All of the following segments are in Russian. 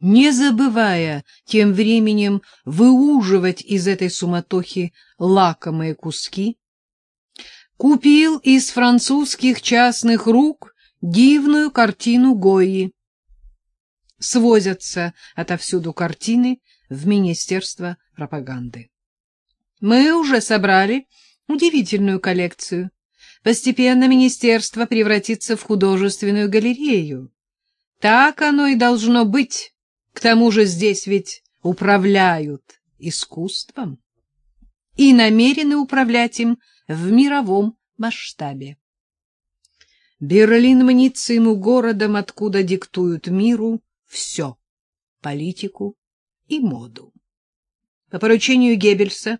не забывая тем временем выуживать из этой суматохи лакомые куски, купил из французских частных рук дивную картину Гойи. Свозятся отовсюду картины в Министерство пропаганды. Мы уже собрали удивительную коллекцию. Постепенно министерство превратится в художественную галерею. Так оно и должно быть. К тому же здесь ведь управляют искусством и намерены управлять им в мировом масштабе. Берлин мнится ему городом, откуда диктуют миру все — политику и моду. По поручению Геббельса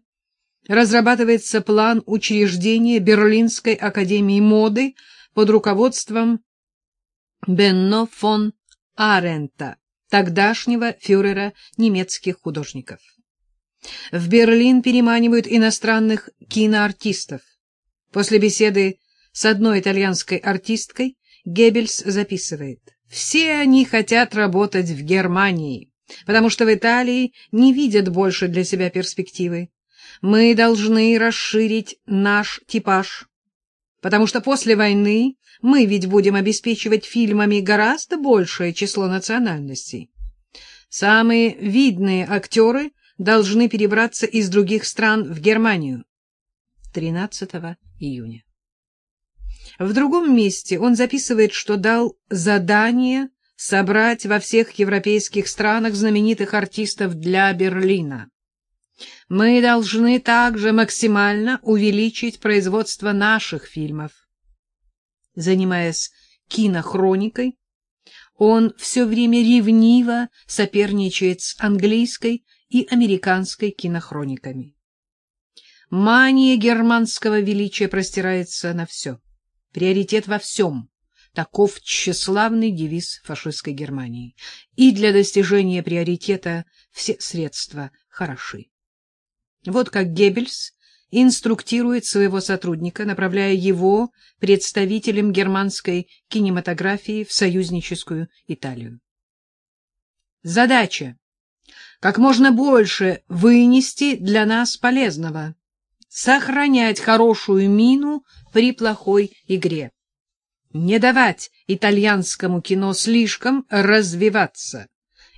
разрабатывается план учреждения Берлинской академии моды под руководством Бенно фон Арента, тогдашнего фюрера немецких художников. В Берлин переманивают иностранных киноартистов. После беседы с одной итальянской артисткой Геббельс записывает. «Все они хотят работать в Германии, потому что в Италии не видят больше для себя перспективы. Мы должны расширить наш типаж, потому что после войны мы ведь будем обеспечивать фильмами гораздо большее число национальностей. Самые видные актеры должны перебраться из других стран в Германию. 13 июня. В другом месте он записывает, что дал задание собрать во всех европейских странах знаменитых артистов для Берлина. Мы должны также максимально увеличить производство наших фильмов. Занимаясь кинохроникой, он все время ревниво соперничает с английской и американской кинохрониками. Мания германского величия простирается на все. Приоритет во всем. Таков тщеславный девиз фашистской Германии. И для достижения приоритета все средства хороши. Вот как Геббельс инструктирует своего сотрудника, направляя его представителем германской кинематографии в союзническую Италию. Задача — как можно больше вынести для нас полезного, сохранять хорошую мину при плохой игре, не давать итальянскому кино слишком развиваться.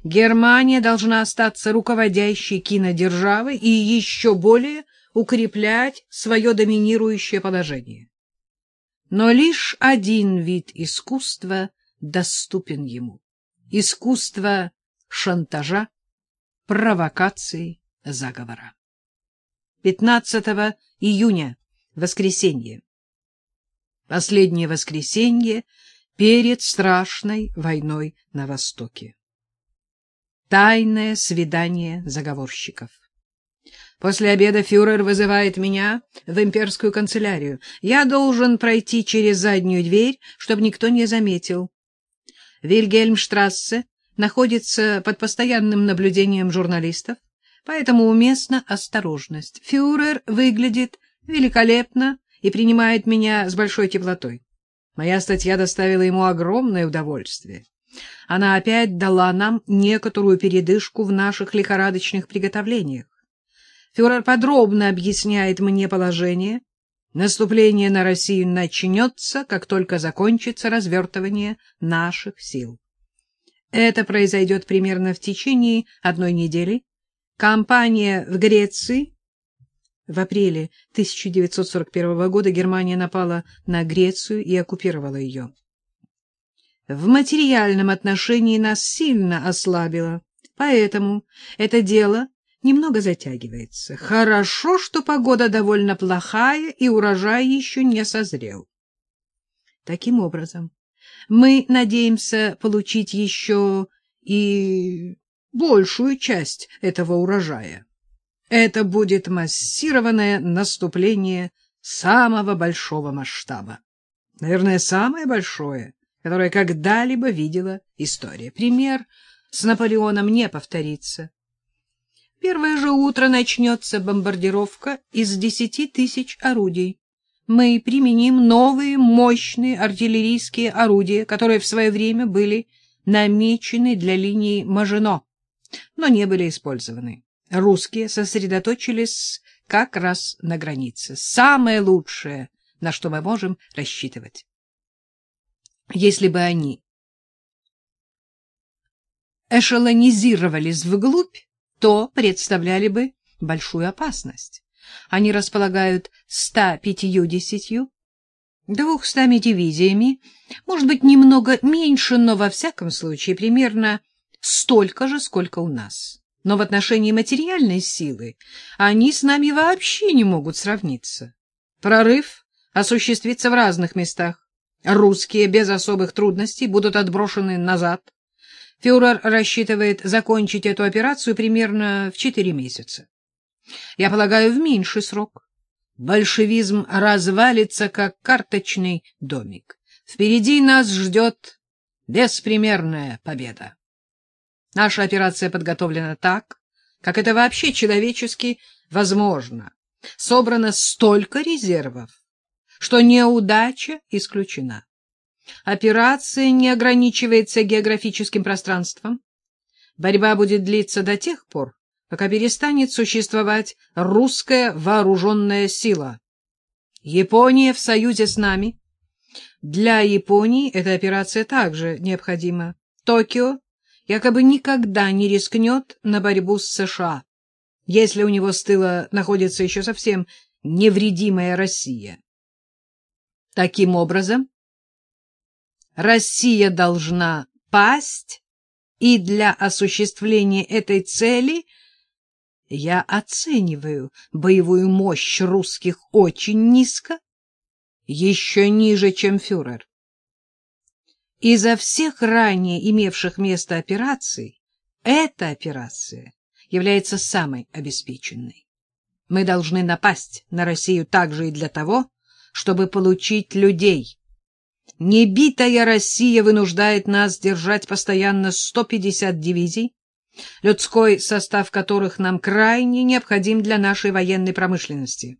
Германия должна остаться руководящей кинодержавой и еще более укреплять свое доминирующее положение. Но лишь один вид искусства доступен ему — искусство шантажа, провокации, заговора. 15 июня, воскресенье. Последнее воскресенье перед страшной войной на Востоке. Тайное свидание заговорщиков. После обеда фюрер вызывает меня в имперскую канцелярию. Я должен пройти через заднюю дверь, чтобы никто не заметил. Вильгельмштрассе находится под постоянным наблюдением журналистов, поэтому уместна осторожность. Фюрер выглядит великолепно и принимает меня с большой теплотой. Моя статья доставила ему огромное удовольствие. Она опять дала нам некоторую передышку в наших лихорадочных приготовлениях. Фюрер подробно объясняет мне положение. Наступление на Россию начнется, как только закончится развертывание наших сил. Это произойдет примерно в течение одной недели. Кампания в Греции. В апреле 1941 года Германия напала на Грецию и оккупировала ее в материальном отношении нас сильно ослабило, поэтому это дело немного затягивается. Хорошо, что погода довольно плохая и урожай еще не созрел. Таким образом, мы надеемся получить еще и большую часть этого урожая. Это будет массированное наступление самого большого масштаба. Наверное, самое большое — которое когда-либо видела история. Пример с Наполеоном не повторится. Первое же утро начнется бомбардировка из десяти тысяч орудий. Мы применим новые мощные артиллерийские орудия, которые в свое время были намечены для линии Мажино, но не были использованы. Русские сосредоточились как раз на границе. Самое лучшее, на что мы можем рассчитывать. Если бы они эшелонизировались вглубь, то представляли бы большую опасность. Они располагают 150 двухстами дивизиями, может быть, немного меньше, но во всяком случае примерно столько же, сколько у нас. Но в отношении материальной силы они с нами вообще не могут сравниться. Прорыв осуществится в разных местах. Русские без особых трудностей будут отброшены назад. Фюрер рассчитывает закончить эту операцию примерно в четыре месяца. Я полагаю, в меньший срок. Большевизм развалится, как карточный домик. Впереди нас ждет беспримерная победа. Наша операция подготовлена так, как это вообще человечески возможно. Собрано столько резервов, что неудача исключена. Операция не ограничивается географическим пространством. Борьба будет длиться до тех пор, пока перестанет существовать русская вооруженная сила. Япония в союзе с нами. Для Японии эта операция также необходима. Токио якобы никогда не рискнет на борьбу с США, если у него с тыла находится еще совсем невредимая Россия. Таким образом, Россия должна пасть, и для осуществления этой цели – я оцениваю боевую мощь русских очень низко, еще ниже, чем фюрер. Изо всех ранее имевших место операций, эта операция является самой обеспеченной. Мы должны напасть на Россию также и для того, чтобы получить людей. Небитая Россия вынуждает нас держать постоянно 150 дивизий, людской состав которых нам крайне необходим для нашей военной промышленности.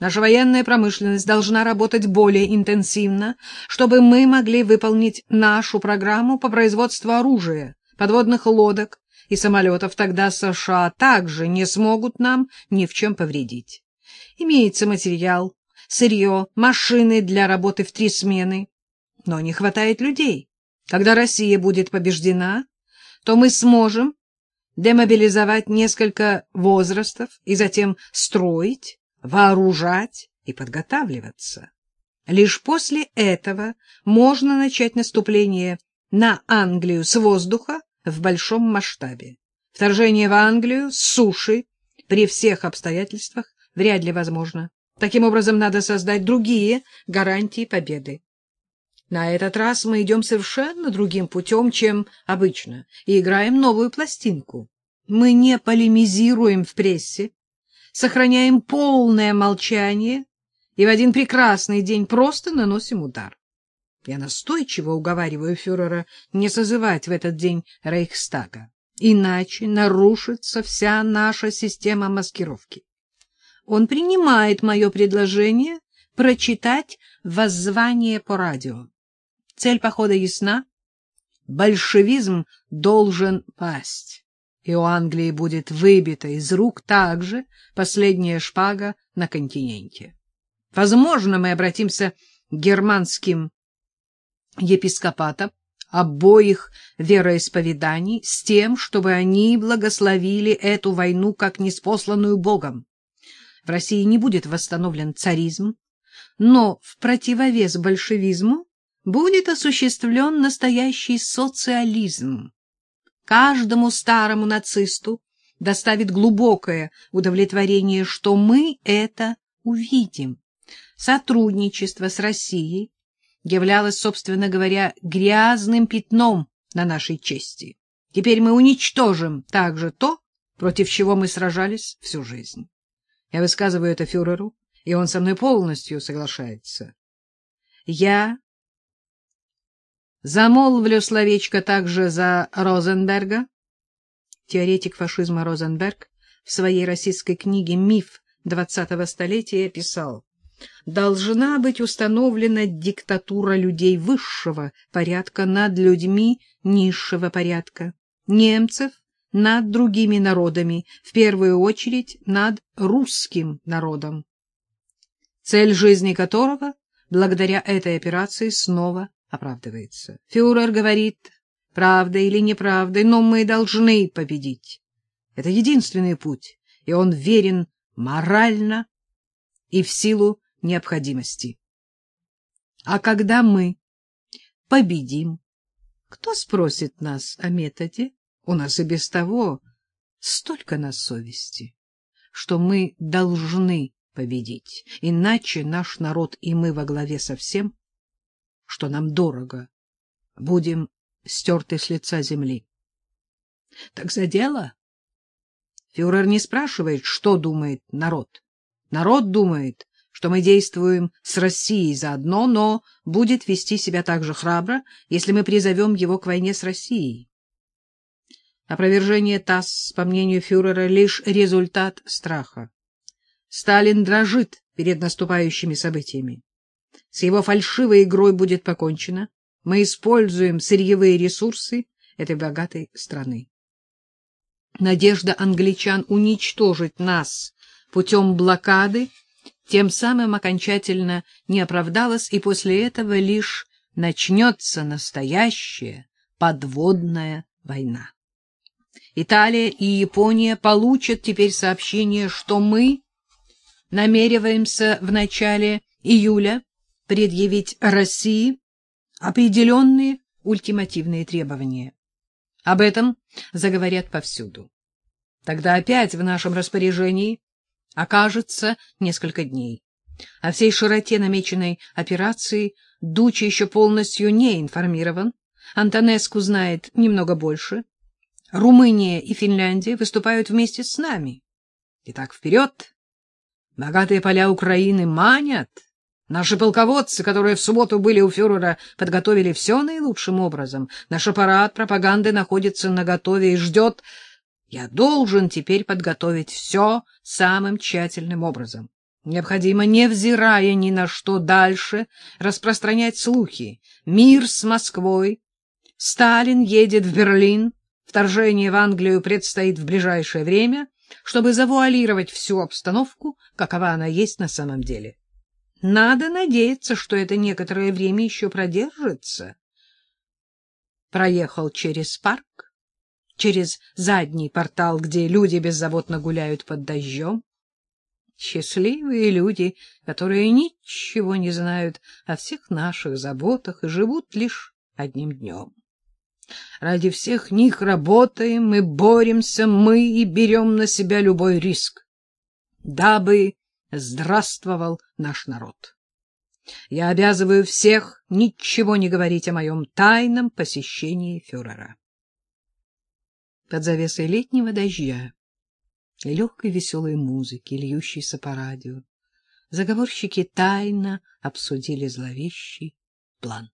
Наша военная промышленность должна работать более интенсивно, чтобы мы могли выполнить нашу программу по производству оружия, подводных лодок и самолетов, тогда США также не смогут нам ни в чем повредить. Имеется материал, сырье, машины для работы в три смены, но не хватает людей. Когда Россия будет побеждена, то мы сможем демобилизовать несколько возрастов и затем строить, вооружать и подготавливаться. Лишь после этого можно начать наступление на Англию с воздуха в большом масштабе. Вторжение в Англию с суши при всех обстоятельствах вряд ли возможно. Таким образом, надо создать другие гарантии победы. На этот раз мы идем совершенно другим путем, чем обычно, и играем новую пластинку. Мы не полемизируем в прессе, сохраняем полное молчание и в один прекрасный день просто наносим удар. Я настойчиво уговариваю фюрера не созывать в этот день Рейхстага, иначе нарушится вся наша система маскировки. Он принимает мое предложение прочитать воззвание по радио. Цель похода ясна. Большевизм должен пасть, и у Англии будет выбита из рук также последняя шпага на континенте. Возможно, мы обратимся к германским епископатам обоих вероисповеданий с тем, чтобы они благословили эту войну как неспосланную Богом. В России не будет восстановлен царизм, но в противовес большевизму будет осуществлен настоящий социализм. Каждому старому нацисту доставит глубокое удовлетворение, что мы это увидим. Сотрудничество с Россией являлось, собственно говоря, грязным пятном на нашей чести. Теперь мы уничтожим также то, против чего мы сражались всю жизнь. Я высказываю это фюреру, и он со мной полностью соглашается. Я Замолвлю словечко также за Розенберга. Теоретик фашизма Розенберг в своей российской книге «Миф двадцатого столетия» писал должна быть установлена диктатура людей высшего порядка над людьми низшего порядка, немцев над другими народами, в первую очередь над русским народом, цель жизни которого благодаря этой операции снова оправдывается. Фюрер говорит, правдой или неправдой, но мы должны победить. Это единственный путь, и он верен морально и в силу необходимости. А когда мы победим, кто спросит нас о методе? У нас и без того столько на совести, что мы должны победить, иначе наш народ и мы во главе со всем, что нам дорого, будем стерты с лица земли. Так за дело? Фюрер не спрашивает, что думает народ. Народ думает, что мы действуем с Россией заодно, но будет вести себя так же храбро, если мы призовем его к войне с Россией. Опровержение ТАСС, по мнению фюрера, лишь результат страха. Сталин дрожит перед наступающими событиями. С его фальшивой игрой будет покончено. Мы используем сырьевые ресурсы этой богатой страны. Надежда англичан уничтожить нас путем блокады тем самым окончательно не оправдалась, и после этого лишь начнется настоящая подводная война. Италия и Япония получат теперь сообщение, что мы намереваемся в начале июля предъявить России определенные ультимативные требования. Об этом заговорят повсюду. Тогда опять в нашем распоряжении окажется несколько дней. О всей широте намеченной операции Дучи еще полностью не информирован. Антонеску знает немного больше. Румыния и Финляндия выступают вместе с нами. Итак, вперед! Богатые поля Украины манят. Наши полководцы, которые в субботу были у фюрера, подготовили все наилучшим образом. Наш аппарат пропаганды находится наготове и ждет... Я должен теперь подготовить все самым тщательным образом. Необходимо, невзирая ни на что дальше, распространять слухи. Мир с Москвой. Сталин едет в Берлин. Вторжение в Англию предстоит в ближайшее время, чтобы завуалировать всю обстановку, какова она есть на самом деле. Надо надеяться, что это некоторое время еще продержится. Проехал через парк, через задний портал, где люди беззаботно гуляют под дождем. Счастливые люди, которые ничего не знают о всех наших заботах и живут лишь одним днем. Ради всех них работаем, мы боремся, мы и берем на себя любой риск, дабы здравствовал наш народ. Я обязываю всех ничего не говорить о моем тайном посещении фюрера. Под завесой летнего дождя и легкой веселой музыки, льющейся по радио, заговорщики тайно обсудили зловещий план.